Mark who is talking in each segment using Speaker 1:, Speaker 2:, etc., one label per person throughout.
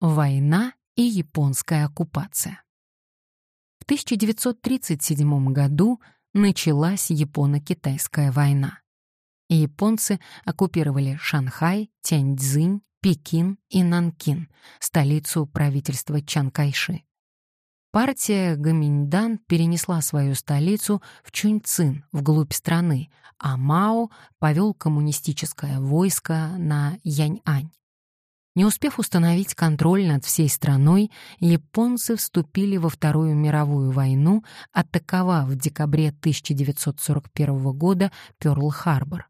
Speaker 1: Война и японская оккупация. В 1937 году началась Японо-Китайская война. Японцы оккупировали Шанхай, Тяньцзинь, Пекин и Нанкин, столицу правительства Чан Кайши. Партия Гаминьдан перенесла свою столицу в Чуньцин, вглубь страны, а Мао повел коммунистическое войско на Яньань. Не успев установить контроль над всей страной, японцы вступили во Вторую мировую войну, атаковав в декабре 1941 года Пёрл-Харбор.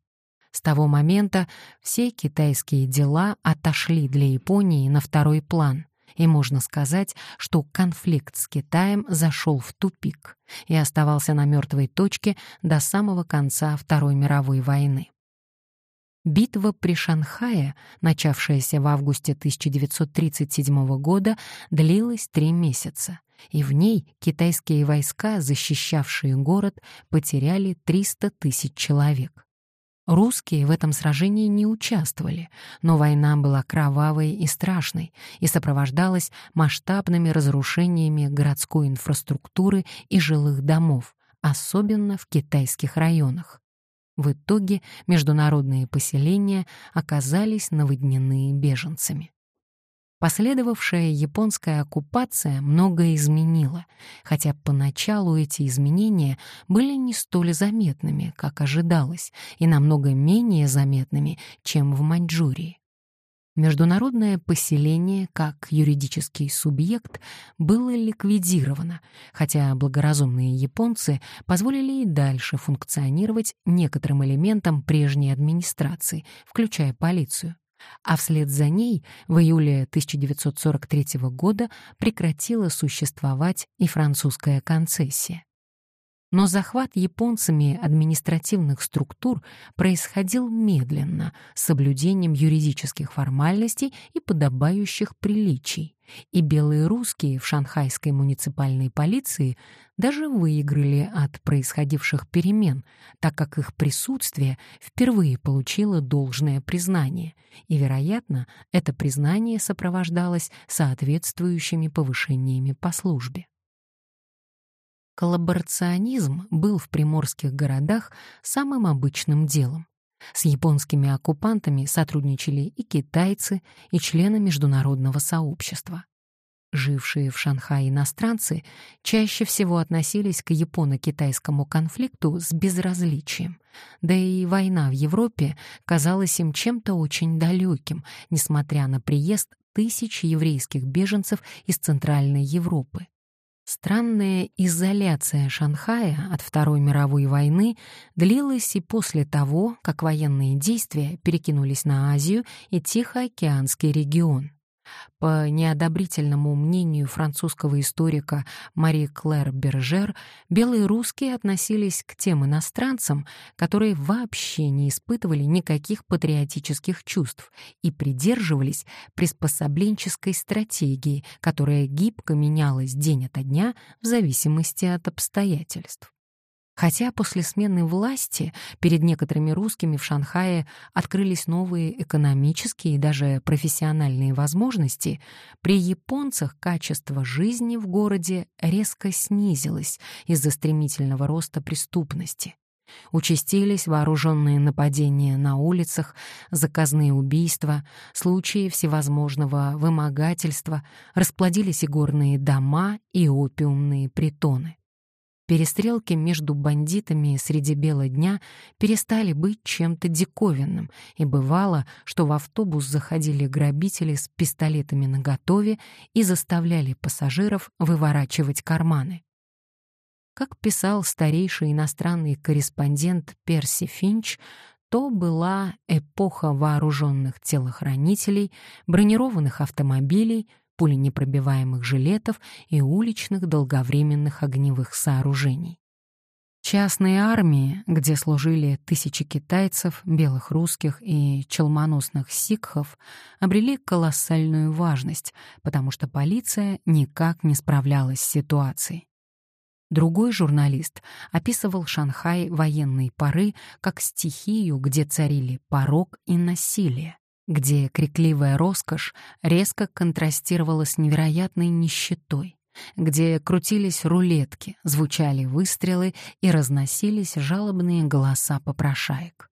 Speaker 1: С того момента все китайские дела отошли для Японии на второй план, и можно сказать, что конфликт с Китаем зашел в тупик и оставался на мертвой точке до самого конца Второй мировой войны. Битва при Шанхае, начавшаяся в августе 1937 года, длилась три месяца, и в ней китайские войска, защищавшие город, потеряли 300 тысяч человек. Русские в этом сражении не участвовали, но война была кровавой и страшной и сопровождалась масштабными разрушениями городской инфраструктуры и жилых домов, особенно в китайских районах. В итоге международные поселения оказались наводнены беженцами. Последовавшая японская оккупация многое изменила, хотя поначалу эти изменения были не столь заметными, как ожидалось, и намного менее заметными, чем в Маньчжурии. Международное поселение как юридический субъект было ликвидировано, хотя благоразумные японцы позволили и дальше функционировать некоторым элементам прежней администрации, включая полицию. А вслед за ней в июле 1943 года прекратила существовать и французская концессия. Но захват японцами административных структур происходил медленно, с соблюдением юридических формальностей и подобающих приличий. И белые русские в шанхайской муниципальной полиции даже выиграли от происходивших перемен, так как их присутствие впервые получило должное признание, и, вероятно, это признание сопровождалось соответствующими повышениями по службе. Коллаборационизм был в приморских городах самым обычным делом. С японскими оккупантами сотрудничали и китайцы, и члены международного сообщества. Жившие в Шанхае иностранцы чаще всего относились к японо-китайскому конфликту с безразличием, да и война в Европе казалась им чем-то очень далеким, несмотря на приезд тысяч еврейских беженцев из Центральной Европы. Странная изоляция Шанхая от Второй мировой войны длилась и после того, как военные действия перекинулись на Азию и Тихоокеанский регион. По неодобрительному мнению французского историка Мари Клэр Бержер, белые русские относились к тем иностранцам, которые вообще не испытывали никаких патриотических чувств и придерживались приспособленческой стратегии, которая гибко менялась день ото дня в зависимости от обстоятельств. Хотя после смены власти перед некоторыми русскими в Шанхае открылись новые экономические и даже профессиональные возможности, при японцах качество жизни в городе резко снизилось из-за стремительного роста преступности. Участились вооруженные нападения на улицах, заказные убийства, случаи всевозможного вымогательства, расплодились игорные дома и опиумные притоны. Перестрелки между бандитами среди бела дня перестали быть чем-то диковинным, и бывало, что в автобус заходили грабители с пистолетами наготове и заставляли пассажиров выворачивать карманы. Как писал старейший иностранный корреспондент Перси Финч, то была эпоха вооруженных телохранителей, бронированных автомобилей, пуленепробиваемых жилетов и уличных долговременных огневых сооружений. Частные армии, где служили тысячи китайцев, белых русских и челмоносных сикхов, обрели колоссальную важность, потому что полиция никак не справлялась с ситуацией. Другой журналист описывал Шанхай военной поры как стихию, где царили порог и насилие где крикливая роскошь резко контрастировала с невероятной нищетой, где крутились рулетки, звучали выстрелы и разносились жалобные голоса попрошаек.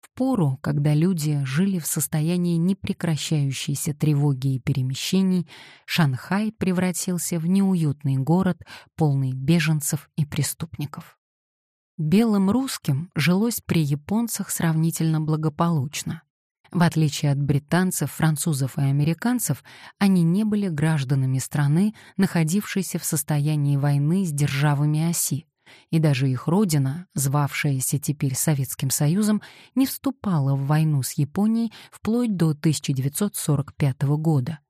Speaker 1: В пору, когда люди жили в состоянии непрекращающейся тревоги и перемещений, Шанхай превратился в неуютный город, полный беженцев и преступников. Белым русским жилось при японцах сравнительно благополучно. В отличие от британцев, французов и американцев, они не были гражданами страны, находившейся в состоянии войны с державами оси, и даже их родина, звавшаяся теперь Советским Союзом, не вступала в войну с Японией вплоть до 1945 года.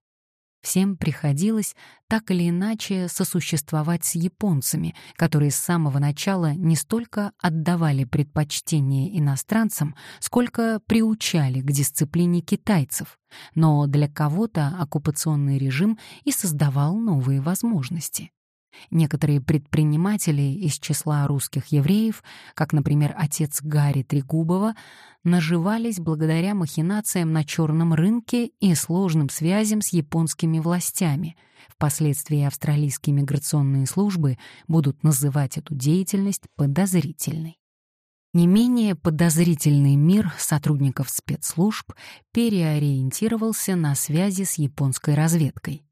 Speaker 1: Всем приходилось так или иначе сосуществовать с японцами, которые с самого начала не столько отдавали предпочтение иностранцам, сколько приучали к дисциплине китайцев. Но для кого-то оккупационный режим и создавал новые возможности. Некоторые предприниматели из числа русских евреев, как, например, отец Гарри Трегубова, наживались благодаря махинациям на черном рынке и сложным связям с японскими властями. Впоследствии австралийские миграционные службы будут называть эту деятельность подозрительной. Не менее подозрительный мир сотрудников спецслужб переориентировался на связи с японской разведкой.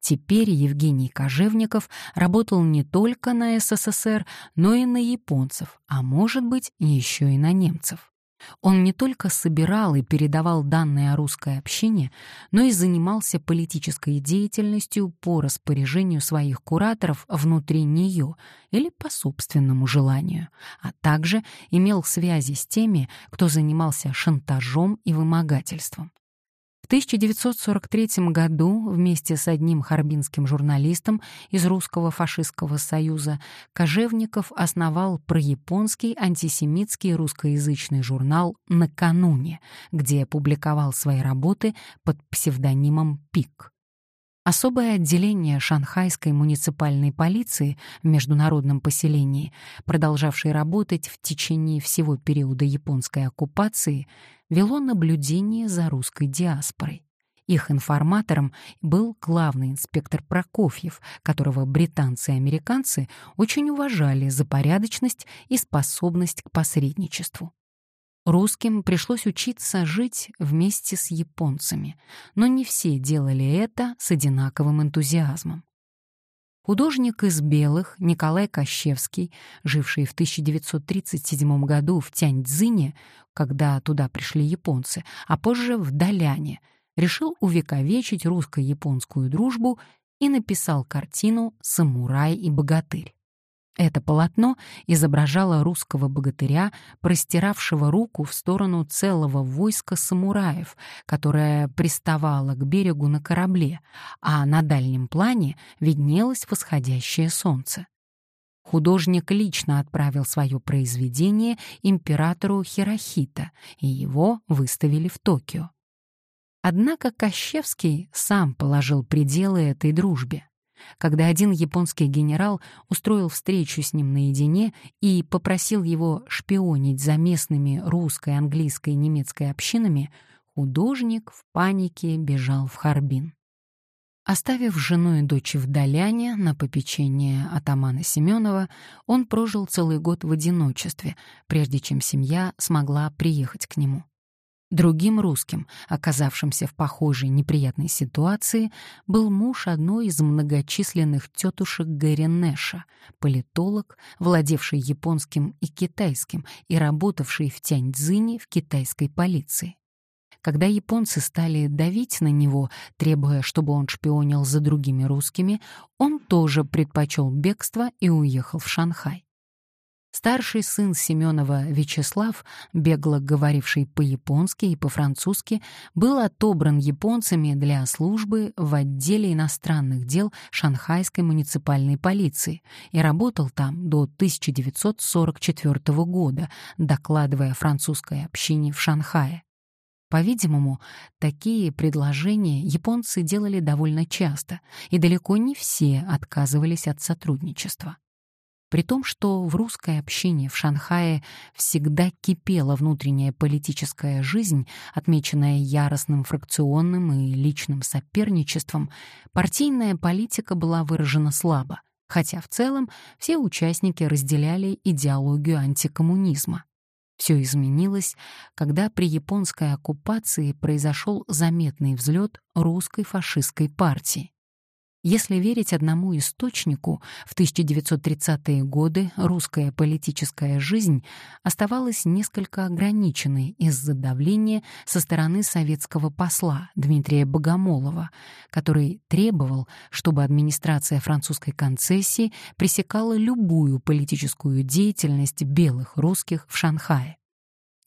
Speaker 1: Теперь Евгений Кожевников работал не только на СССР, но и на японцев, а может быть, еще и на немцев. Он не только собирал и передавал данные о русской общине, но и занимался политической деятельностью по распоряжению своих кураторов внутри нее или по собственному желанию, а также имел связи с теми, кто занимался шантажом и вымогательством. 1943 году вместе с одним харбинским журналистом из Русского фашистского союза Кожевников основал прояпонский антисемитский русскоязычный журнал «Накануне», где публиковал свои работы под псевдонимом «Пик». Особое отделение шанхайской муниципальной полиции в международном поселении, продолжавшее работать в течение всего периода японской оккупации, вело наблюдение за русской диаспорой. Их информатором был главный инспектор Прокофьев, которого британцы и американцы очень уважали за порядочность и способность к посредничеству. Русским пришлось учиться жить вместе с японцами, но не все делали это с одинаковым энтузиазмом. Художник из белых Николай Кощевский, живший в 1937 году в Тяньцзине, когда туда пришли японцы, а позже в Даляне, решил увековечить русско-японскую дружбу и написал картину «Самурай и богатырь». Это полотно изображало русского богатыря, простиравшего руку в сторону целого войска самураев, которое приставало к берегу на корабле, а на дальнем плане виднелось восходящее солнце. Художник лично отправил свое произведение императору Хирохита, и его выставили в Токио. Однако Кощевский сам положил пределы этой дружбе когда один японский генерал устроил встречу с ним наедине и попросил его шпионить за местными русской, английской и немецкой общинами, художник в панике бежал в Харбин. Оставив жену и дочь в Доляне на попечение атамана Семенова, он прожил целый год в одиночестве, прежде чем семья смогла приехать к нему. Другим русским, оказавшимся в похожей неприятной ситуации, был муж одной из многочисленных тетушек Гэри Нэша, политолог, владевший японским и китайским и работавший в Тяньцзине в китайской полиции. Когда японцы стали давить на него, требуя, чтобы он шпионил за другими русскими, он тоже предпочел бегство и уехал в Шанхай. Старший сын Семенова Вячеслав, бегло говоривший по-японски и по-французски, был отобран японцами для службы в отделе иностранных дел Шанхайской муниципальной полиции и работал там до 1944 года, докладывая французской общине в Шанхае. По-видимому, такие предложения японцы делали довольно часто, и далеко не все отказывались от сотрудничества. При том, что в русской общине в Шанхае всегда кипела внутренняя политическая жизнь, отмеченная яростным фракционным и личным соперничеством, партийная политика была выражена слабо, хотя в целом все участники разделяли идеологию антикоммунизма. Все изменилось, когда при японской оккупации произошел заметный взлет русской фашистской партии. Если верить одному источнику, в 1930-е годы русская политическая жизнь оставалась несколько ограниченной из-за давления со стороны советского посла Дмитрия Богомолова, который требовал, чтобы администрация французской концессии пресекала любую политическую деятельность белых русских в Шанхае.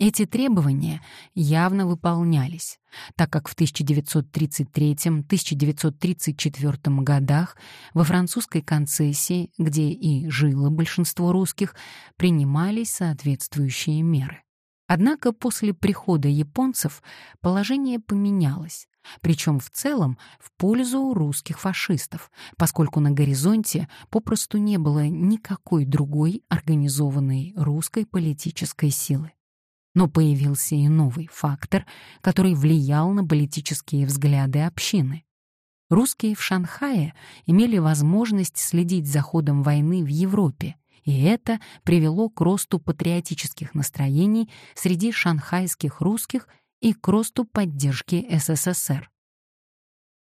Speaker 1: Эти требования явно выполнялись, так как в 1933-1934 годах во французской концессии, где и жило большинство русских, принимались соответствующие меры. Однако после прихода японцев положение поменялось, причем в целом в пользу русских фашистов, поскольку на горизонте попросту не было никакой другой организованной русской политической силы. Но появился и новый фактор, который влиял на политические взгляды общины. Русские в Шанхае имели возможность следить за ходом войны в Европе, и это привело к росту патриотических настроений среди шанхайских русских и к росту поддержки СССР.